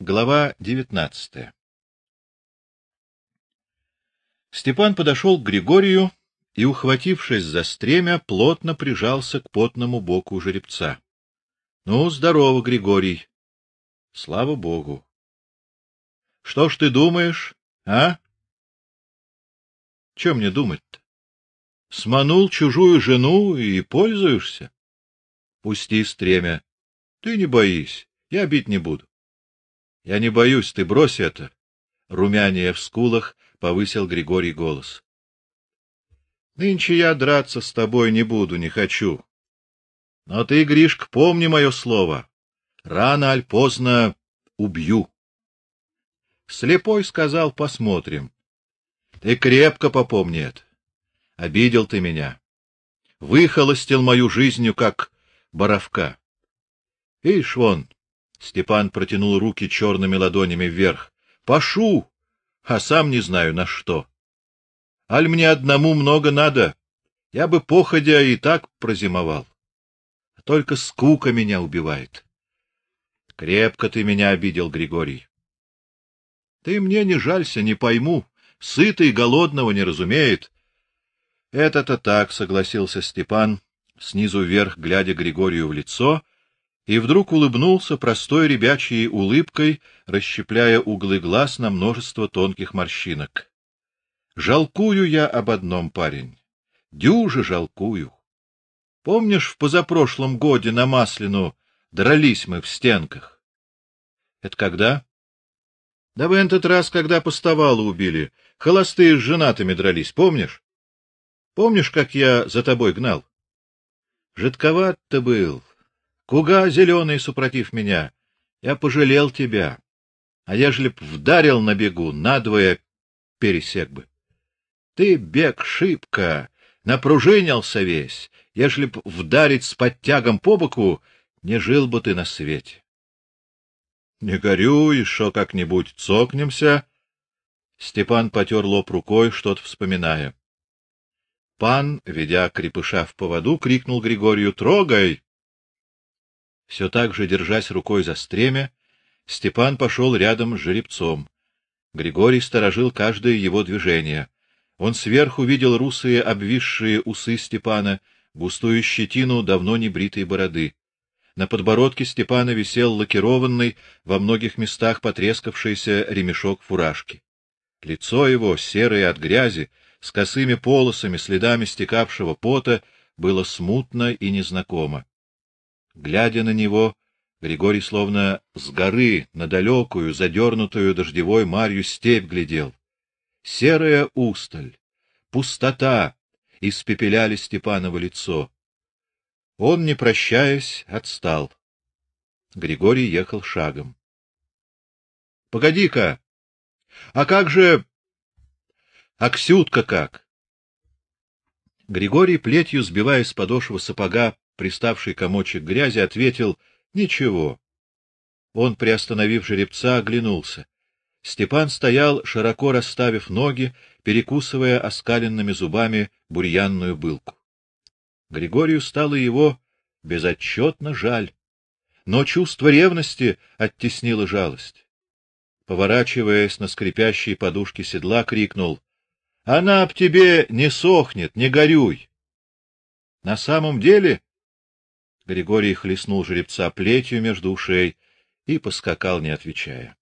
Глава девятнадцатая. Степан подошел к Григорию и, ухватившись за стремя, плотно прижался к потному боку жеребца. Ну, здорово, Григорий. Слава богу. Что ж ты думаешь, а? Чем мне думать-то? Сманул чужую жену и пользуешься? Пусти стремя. Ты не боись, я бить не буду. Я не боюсь, ты брось это. Румяние в скулах повысил Григорий голос. Нынче я драться с тобой не буду, не хочу. Но ты, Гришк, помни мое слово. Рано аль поздно убью. Слепой сказал: "Посмотрим". Ты крепко попомни это. Обидел ты меня. Выхолостил мою жизнью как боровка. Ишь вон, Степан протянул руки черными ладонями вверх. Пошу, а сам не знаю на что. Аль мне одному много надо. Я бы походя и так прозимовал. Только скука меня убивает. Крепко ты меня обидел, Григорий. Ты мне не жалься, не пойму. Сытый голодного не разумеет. Это-то так, согласился Степан, снизу вверх глядя Григорию в лицо и вдруг улыбнулся простой ребячей улыбкой, расщепляя углы глаз на множество тонких морщинок. Жалкую я об одном, парень. Дюже жалкую. Помнишь, в позапрошлом годе на Маслину дрались мы в стенках? Это когда? Да в этот раз, когда поставало убили, холостые с женатыми дрались, помнишь? Помнишь, как я за тобой гнал? Жидковат ты был, Куга зеленый супротив меня, я пожалел тебя. А ежели б вдарил на бегу, надвое пересек бы. Ты бег шибко, напружинился весь. Ежели б вдарить с подтягом по боку, не жил бы ты на свете. Не горюй, шо как-нибудь цокнемся. Степан потер лоб рукой, что-то вспоминая. Пан, ведя крепыша в поводу, крикнул Григорию: "Трогай!" Все так же, держась рукой за стремя, Степан пошел рядом с жеребцом. Григорий сторожил каждое его движение. Он сверху видел русые обвисшие усы Степана, густую щетину давно не бритой бороды. На подбородке Степана висел лакированный, во многих местах потрескавшийся ремешок фуражки. Лицо его, серое от грязи, с косыми полосами, следами стекавшего пота, было смутно и незнакомо. Глядя на него, Григорий словно с горы на далекую, задернутую дождевой марью степь глядел. Серая усталь, пустота испепеляли Степаново лицо. Он, не прощаясь, отстал. Григорий ехал шагом. Погоди-ка. А как же Аксютка как? Григорий плетью сбивая с подошвы сапога приставший комочек грязи, ответил: "Ничего". Он, приостановив жеребца, оглянулся. Степан стоял, широко расставив ноги, перекусывая оскаленными зубами бурьянную былку. Григорию стало его безотчетно жаль, но чувство ревности оттеснило жалость. Поворачиваясь на скрипящие подушки седла, крикнул: "Она об тебе не сохнет, не горюй". На самом деле Григорий хлестнул жеребца плетью между ушей и поскакал, не отвечая.